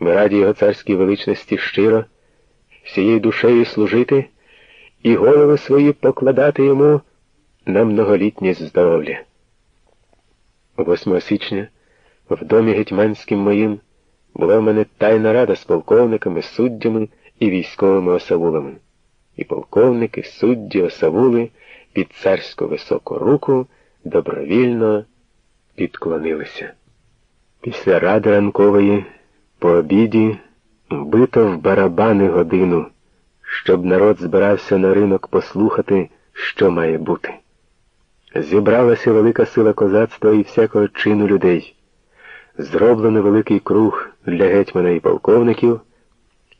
Ми раді його царській величності щиро, всією душею служити і голови свої покладати йому на многолітнє здоров'я. 8 січня в домі гетьманським моїм була в мене тайна рада з полковниками, суддями і військовими осавулами. І полковники, судді, осавули під царську високу руку добровільно підклонилися. Після ради ранкової по обіді бито в барабани годину, щоб народ збирався на ринок послухати, що має бути. Зібралася велика сила козацтва і всякого чину людей. Зроблено великий круг для гетьмана і полковників.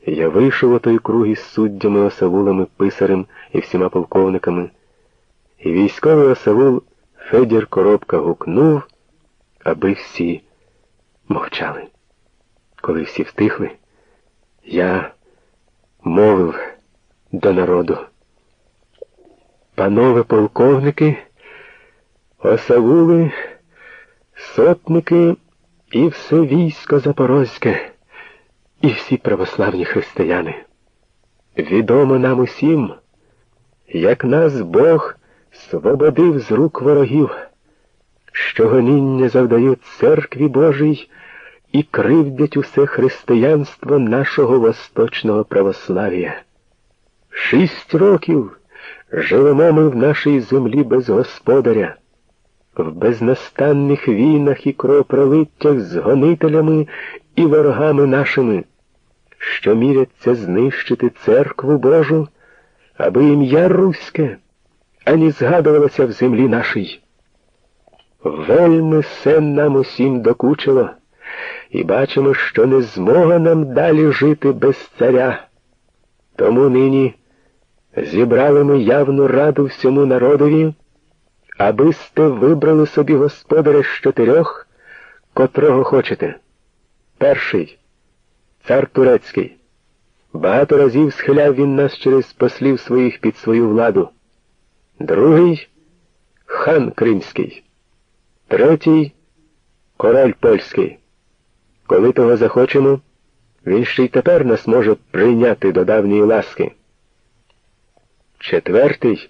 Я вийшов у той круг із суддями, осавулами, писарем і всіма полковниками. І військовий осавул Федір Коробка гукнув, аби всі мовчали. Коли всі втихли, я мовив до народу. Панове полковники, осавули, сотники і все військо Запорозьке, і всі православні християни. Відомо нам усім, як нас Бог свободив з рук ворогів, що гоніння завдають церкві Божій і кривдять усе християнство нашого восточного православ'я. Шість років живемо ми в нашій землі без господаря, в безнастанних війнах і кровопролиттях з гонителями і ворогами нашими, що міряться знищити церкву Божу, аби ім'я Руське ані згадувалося в землі нашій. Вельми все нам усім докучило і бачимо, що не змога нам далі жити без царя. Тому нині зібрали ми явну раду всьому народові, аби сте вибрали собі господаря з чотирьох, котрого хочете. Перший цар турецький. Багато разів схиляв він нас через послів своїх під свою владу. Другий хан Кримський, третій король польський. Коли того захочемо, він ще й тепер нас може прийняти до давньої ласки. Четвертий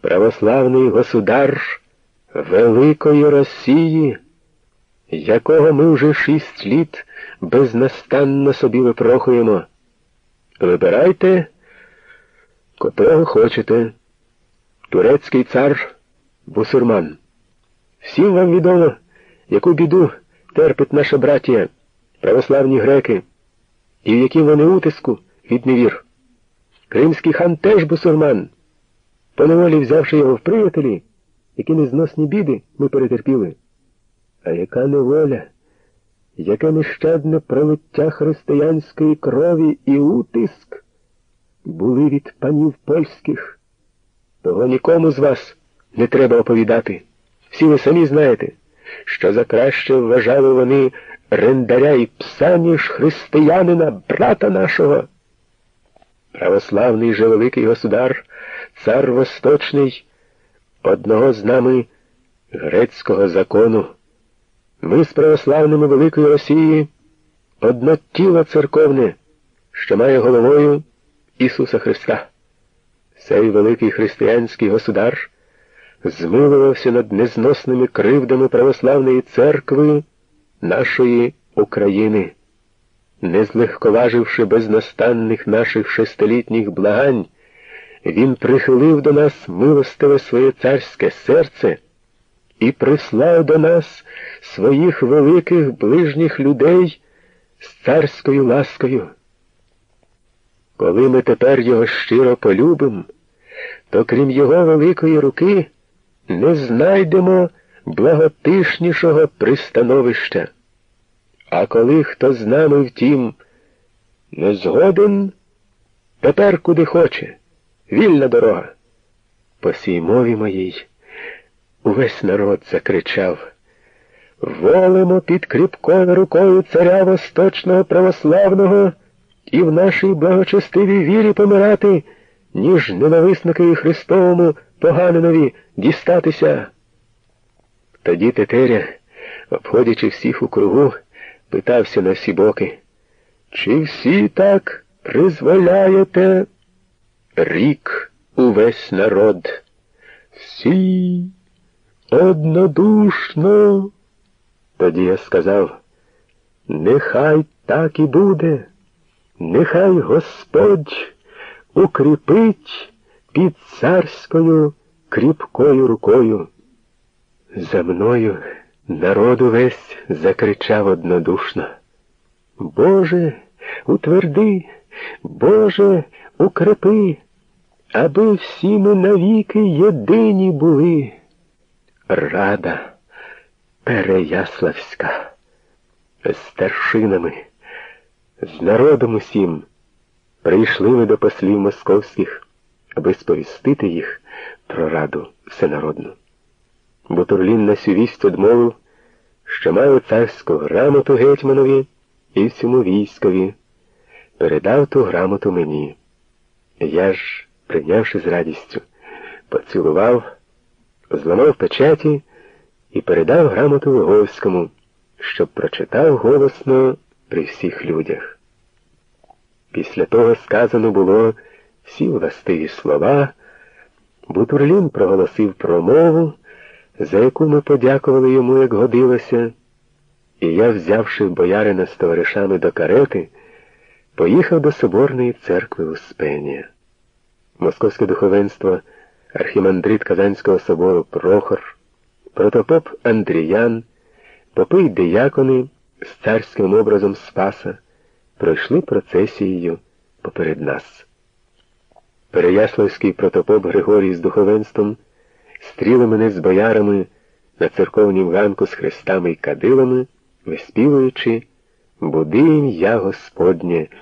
православний государ Великої Росії, якого ми вже шість літ безнастанно собі випрохуємо. Вибирайте, котрого хочете. Турецький цар Бусурман. Всім вам відомо, яку біду терпить наша братія православні греки, і в яким вони утиску від невір. Кримський хан теж бусурман. Поневолі взявши його в приятелі, які незносні біди ми перетерпіли. А яка неволя, яке нещадне пролиття християнської крові і утиск були від панів польських, того нікому з вас не треба оповідати. Всі ви самі знаєте, що за краще вважали вони рендаря і пса, ніж християнина, брата нашого. Православний же великий государ, цар Восточний, одного з нами грецького закону. Ми з православними Великої Росії одно тіло церковне, що має головою Ісуса Христа. Цей великий християнський государ змилувався над незносними кривдами православної церкви нашої України, не злегковаживши безнастанних наших шестилітніх благань, він прихилив до нас милостиве своє царське серце і прислав до нас своїх великих ближніх людей з царською ласкою. Коли ми тепер його щиро полюбимо, то крім його великої руки не знайдемо благотишнішого пристановища. А коли хто з нами втім не згоден, тепер куди хоче, вільна дорога. По сій мові моїй увесь народ закричав Волимо під кріпкою рукою царя восточного православного і в нашій благочестивій вірі помирати, ніж ненависникові Христовому поганинові дістатися. Тоді Тетеря, обходячи всіх у кругу, питався на всі боки. Чи всі так призволяєте? Рік увесь народ. Всі однодушно. Тоді я сказав, нехай так і буде, нехай Господь укріпить під царською кріпкою рукою. За мною народ увесь закричав однодушно. Боже, утверди, Боже, укрепи, аби всі ми навіки єдині були. Рада Переяславська, з старшинами, з народом усім прийшли ми до послів московських, аби сповістити їх про раду всенародну. Бутурлін на сю вість одмовив, що має царську грамоту гетьманові і всьому військові, передав ту грамоту мені. Я ж, прийнявши з радістю, поцілував, зламав печаті і передав грамоту Луговському, щоб прочитав голосно при всіх людях. Після того сказано було всі властиві слова, Бутурлін проголосив промову, за яку ми подякували йому, як годилося, і я, взявши боярина з товаришами до карети, поїхав до Соборної церкви Успенія. Московське духовенство, архімандрит Казанського собору Прохор, протопоп Андріян, попи й з царським образом Спаса пройшли процесією поперед нас. Переяславський протопоп Григорій з духовенством стріли мене з боярами на церковнім ганку з хрестами й кадилами, виспівуючи Буди ім'я Господнє.